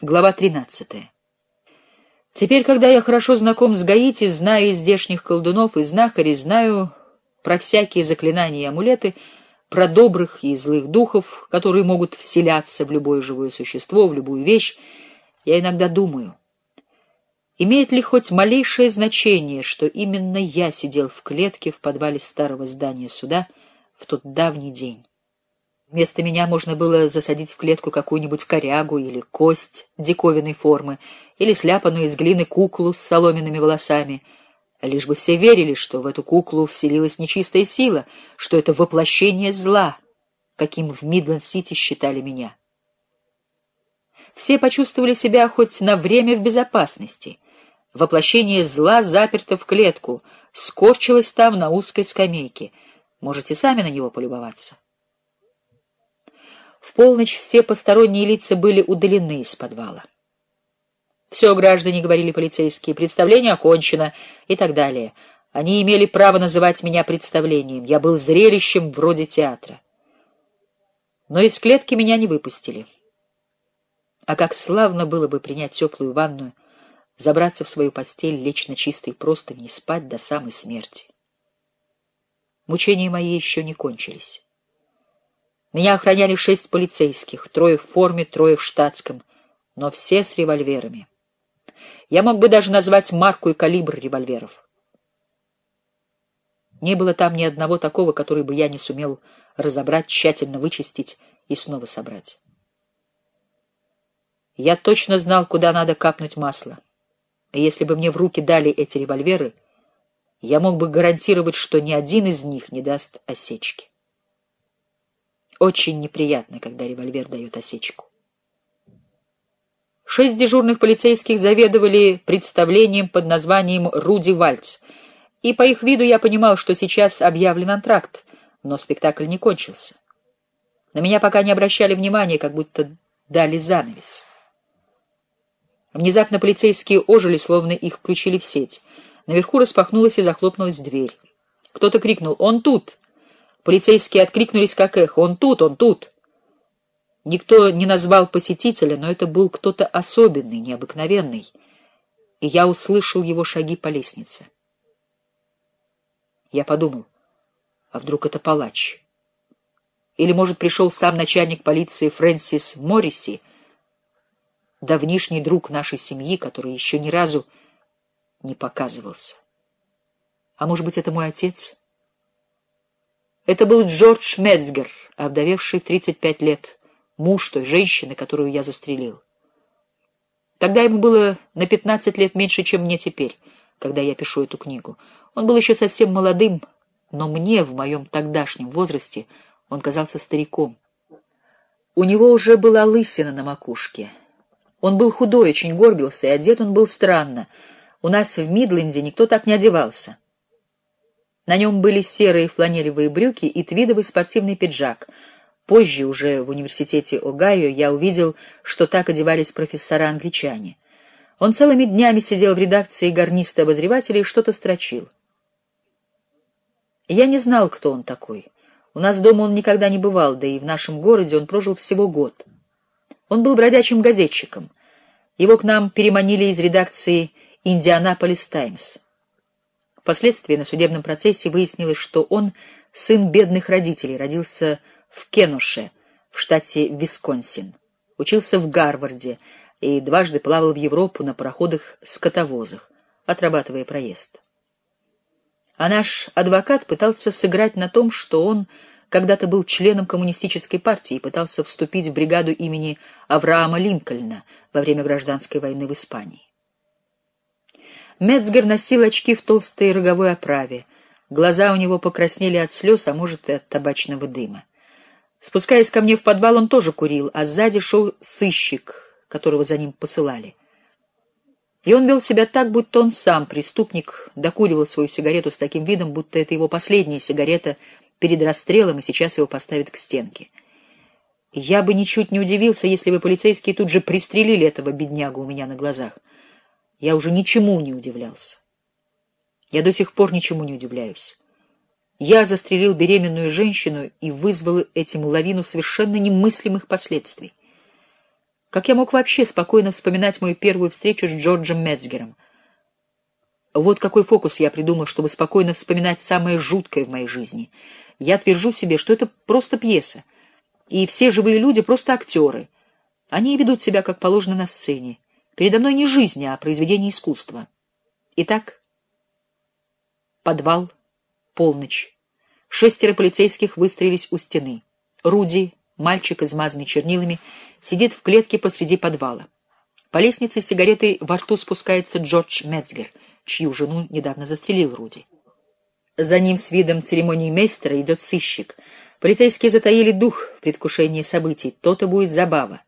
Глава 13. Теперь, когда я хорошо знаком с Гаити, знаю и здешних колдунов, и знахарей, знаю про всякие заклинания и амулеты, про добрых и злых духов, которые могут вселяться в любое живое существо, в любую вещь, я иногда думаю, имеет ли хоть малейшее значение, что именно я сидел в клетке в подвале старого здания суда в тот давний день. Вместо меня можно было засадить в клетку какую-нибудь корягу или кость диковинной формы, или сляпанную из глины куклу с соломенными волосами, лишь бы все верили, что в эту куклу вселилась нечистая сила, что это воплощение зла, каким в Мидленд-Сити считали меня. Все почувствовали себя хоть на время в безопасности. Воплощение зла заперто в клетку, скорчилось там на узкой скамейке. Можете сами на него полюбоваться. В полночь все посторонние лица были удалены из подвала. «Все, граждане», — говорили полицейские, — «представление окончено» и так далее. Они имели право называть меня представлением. Я был зрелищем вроде театра. Но из клетки меня не выпустили. А как славно было бы принять теплую ванную, забраться в свою постель, лечь на чистой простыни и спать до самой смерти. Мучения мои еще не кончились. Меня охраняли шесть полицейских, трое в форме, трое в штатском, но все с револьверами. Я мог бы даже назвать марку и калибр револьверов. Не было там ни одного такого, который бы я не сумел разобрать, тщательно вычистить и снова собрать. Я точно знал, куда надо капнуть масло. И если бы мне в руки дали эти револьверы, я мог бы гарантировать, что ни один из них не даст осечки. Очень неприятно, когда револьвер дает осечку. Шесть дежурных полицейских заведовали представлением под названием «Руди Вальц», и по их виду я понимал, что сейчас объявлен антракт, но спектакль не кончился. На меня пока не обращали внимания, как будто дали занавес. Внезапно полицейские ожили, словно их включили в сеть. Наверху распахнулась и захлопнулась дверь. Кто-то крикнул «Он тут!» Полицейские откликнулись как эхо. «Он тут! Он тут!» Никто не назвал посетителя, но это был кто-то особенный, необыкновенный, и я услышал его шаги по лестнице. Я подумал, а вдруг это палач? Или, может, пришел сам начальник полиции Фрэнсис Морриси, давнишний друг нашей семьи, который еще ни разу не показывался. А может быть, это мой отец? Это был Джордж Мецгер, овдовевший в 35 лет, муж той женщины, которую я застрелил. Тогда ему было на 15 лет меньше, чем мне теперь, когда я пишу эту книгу. Он был еще совсем молодым, но мне в моем тогдашнем возрасте он казался стариком. У него уже была лысина на макушке. Он был худой, очень горбился, и одет он был странно. У нас в Мидленде никто так не одевался. На нем были серые фланелевые брюки и твидовый спортивный пиджак. Позже, уже в университете Огайо, я увидел, что так одевались профессора-англичане. Он целыми днями сидел в редакции гарниста-обозревателя и что-то строчил. Я не знал, кто он такой. У нас дома он никогда не бывал, да и в нашем городе он прожил всего год. Он был бродячим газетчиком. Его к нам переманили из редакции «Индианаполис Таймс». Впоследствии на судебном процессе выяснилось, что он сын бедных родителей, родился в Кенуше, в штате Висконсин, учился в Гарварде и дважды плавал в Европу на пароходах-скотовозах, отрабатывая проезд. А наш адвокат пытался сыграть на том, что он когда-то был членом коммунистической партии и пытался вступить в бригаду имени Авраама Линкольна во время гражданской войны в Испании. Мецгер носил очки в толстой роговой оправе. Глаза у него покраснели от слез, а может, и от табачного дыма. Спускаясь ко мне в подвал, он тоже курил, а сзади шел сыщик, которого за ним посылали. И он вел себя так, будто он сам, преступник, докуривал свою сигарету с таким видом, будто это его последняя сигарета перед расстрелом, и сейчас его поставят к стенке. Я бы ничуть не удивился, если бы полицейские тут же пристрелили этого беднягу у меня на глазах. Я уже ничему не удивлялся. Я до сих пор ничему не удивляюсь. Я застрелил беременную женщину и вызвал этим лавину совершенно немыслимых последствий. Как я мог вообще спокойно вспоминать мою первую встречу с Джорджем Мецгером? Вот какой фокус я придумал, чтобы спокойно вспоминать самое жуткое в моей жизни. Я твержу себе, что это просто пьеса, и все живые люди просто актеры. Они ведут себя как положено на сцене. Передо мной не жизнь, а произведение искусства. Итак, подвал, полночь. Шестеро полицейских выстроились у стены. Руди, мальчик, измазанный чернилами, сидит в клетке посреди подвала. По лестнице с сигаретой во рту спускается Джордж Мецгер, чью жену недавно застрелил Руди. За ним с видом церемонии мейстера идет сыщик. Полицейские затаили дух в предвкушении событий. То-то будет забава.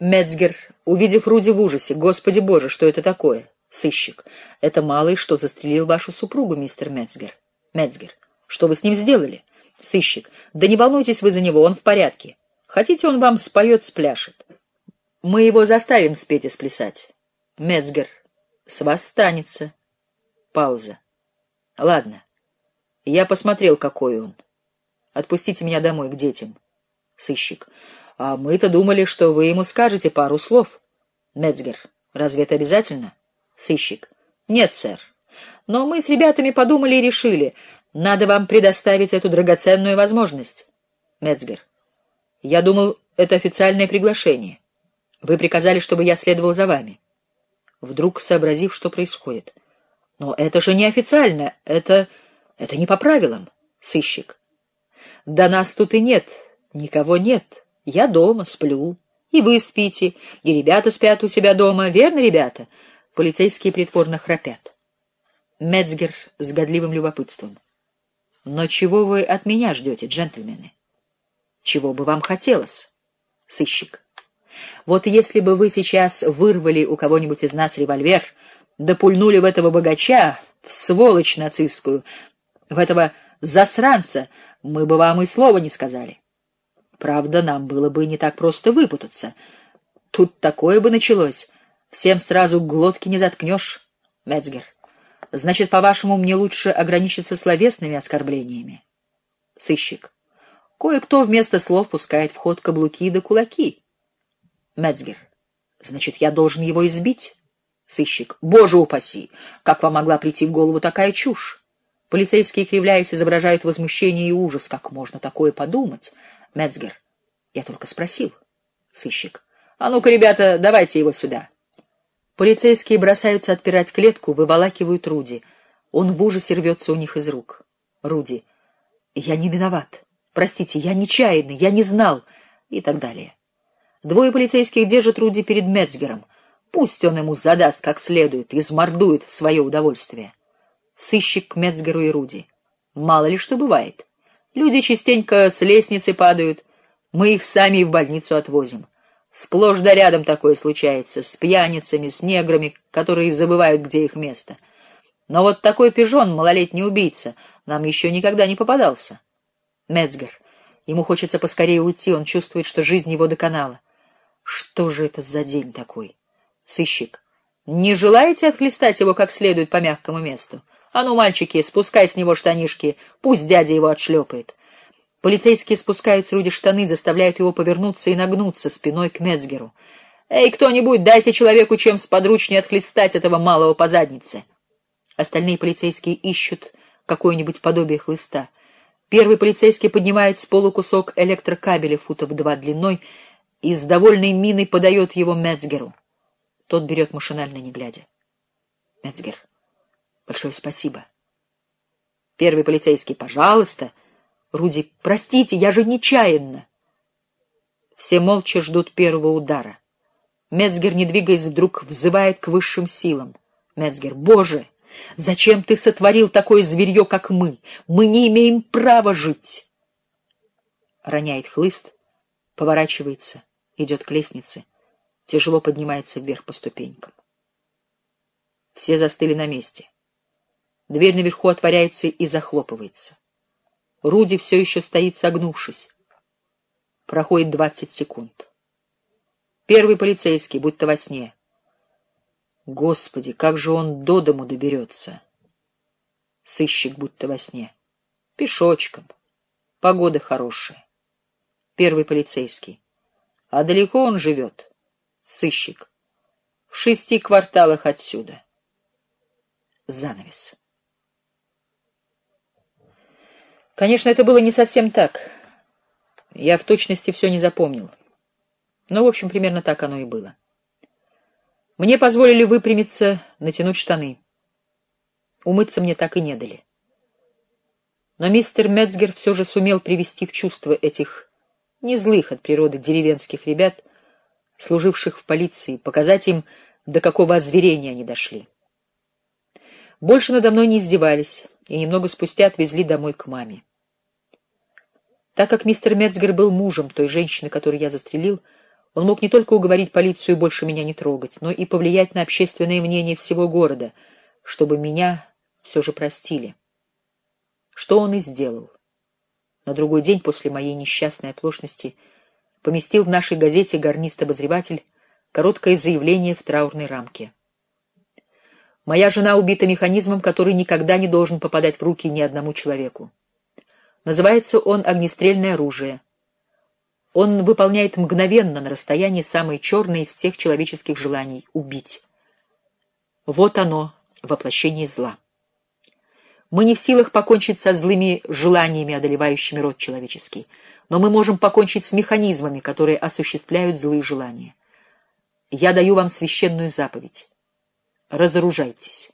Мецгер, увидев Руди в ужасе, «Господи Боже, что это такое?» Сыщик. «Это малый, что застрелил вашу супругу, мистер Мецгер». Мецгер. «Что вы с ним сделали?» Сыщик. «Да не волнуйтесь вы за него, он в порядке. Хотите, он вам споет, спляшет. Мы его заставим спеть и сплясать. Мецгер, с вас станется. Пауза. Ладно. Я посмотрел, какой он. Отпустите меня домой к детям. Сыщик. А мы-то думали, что вы ему скажете пару слов. Мецгер. Разве это обязательно? Сыщик. Нет, сэр. Но мы с ребятами подумали и решили, надо вам предоставить эту драгоценную возможность. Мецгер. Я думал, это официальное приглашение. Вы приказали, чтобы я следовал за вами. Вдруг сообразив, что происходит. Но это же не официально, это... это не по правилам. Сыщик. Да нас тут и нет, никого нет. Я дома, сплю. И вы спите, и ребята спят у себя дома. Верно, ребята? Полицейские притворно храпят. Мецгер с годливым любопытством. Но чего вы от меня ждете, джентльмены? Чего бы вам хотелось, сыщик? Вот если бы вы сейчас вырвали у кого-нибудь из нас револьвер, да пульнули в этого богача, в сволочь нацистскую, в этого засранца, мы бы вам и слова не сказали. Правда, нам было бы не так просто выпутаться. Тут такое бы началось. Всем сразу глотки не заткнешь, Мецгер. Значит, по-вашему, мне лучше ограничиться словесными оскорблениями? Сыщик. Кое-кто вместо слов пускает в ход каблуки да кулаки. Мецгер. Значит, я должен его избить? Сыщик. Боже упаси! Как вам могла прийти в голову такая чушь? Полицейские, кривляясь, изображают возмущение и ужас. Как можно такое подумать? Мецгер. Я только спросил. Сыщик. А ну-ка, ребята, давайте его сюда. Полицейские бросаются отпирать клетку, выволакивают Руди. Он в ужасе рвется у них из рук. Руди. Я не виноват. Простите, я нечаянный, я не знал, и так далее. Двое полицейских держат Руди перед Мецгером. Пусть он ему задаст как следует, измордует в свое удовольствие. Сыщик к Мецгеру и Руди. Мало ли что бывает. Люди частенько с лестницы падают. Мы их сами в больницу отвозим. Сплошь да рядом такое случается, с пьяницами, с неграми, которые забывают, где их место. Но вот такой пижон, малолетний убийца, нам еще никогда не попадался. Мецгер. Ему хочется поскорее уйти, он чувствует, что жизнь его доконала. Что же это за день такой? Сыщик. Не желаете отхлестать его как следует по мягкому месту? А ну, мальчики, спускай с него штанишки, пусть дядя его отшлепает. Полицейские спускают с Руди штаны, заставляют его повернуться и нагнуться спиной к Мецгеру. «Эй, кто-нибудь, дайте человеку чем сподручнее отхлестать этого малого по заднице!» Остальные полицейские ищут какое-нибудь подобие хлыста. Первый полицейский поднимает с полу кусок электрокабеля футов два длиной и с довольной миной подает его Мецгеру. Тот берет машинально, не глядя. Мецгер, большое спасибо. Первый полицейский, пожалуйста. Руди, простите, я же нечаянно. Все молча ждут первого удара. Мецгер, не двигаясь, вдруг взывает к высшим силам. Мецгер, боже! Зачем ты сотворил такое зверье, как мы? Мы не имеем права жить. Роняет хлыст, поворачивается, идет к лестнице, тяжело поднимается вверх по ступенькам. Все застыли на месте. Дверь наверху отворяется и захлопывается. Руди все еще стоит, согнувшись. Проходит двадцать секунд. Первый полицейский, будто во сне — Господи, как же он до дому доберется? Сыщик будто во сне. Пешочком. Погода хорошая. Первый полицейский. А далеко он живет, сыщик. В шести кварталах отсюда. Занавес. Конечно, это было не совсем так. Я в точности все не запомнил. Но, в общем, примерно так оно и было. Мне позволили выпрямиться, натянуть штаны. Умыться мне так и не дали. Но мистер Мецгер все же сумел привести в чувство этих не злых от природы деревенских ребят, служивших в полиции, показать им, до какого озверения они дошли. Больше надо мной не издевались, и немного спустя отвезли домой к маме. Так как мистер Мецгер был мужем той женщины, которую я застрелил, он мог не только уговорить полицию больше меня не трогать, но и повлиять на общественное мнение всего города, чтобы меня все же простили. Что он и сделал на другой день после моей несчастной оплошности поместил в нашей газете «Гарнист-обозреватель» короткое заявление в траурной рамке. «Моя жена убита механизмом, который никогда не должен попадать в руки ни одному человеку. Называется он огнестрельное оружие. Он выполняет мгновенно на расстоянии самое черное из всех человеческих желаний — убить. Вот оно, воплощение зла. Мы не в силах покончить со злыми желаниями, одолевающими род человеческий, но мы можем покончить с механизмами, которые осуществляют злые желания. Я даю вам священную заповедь. Разоружайтесь.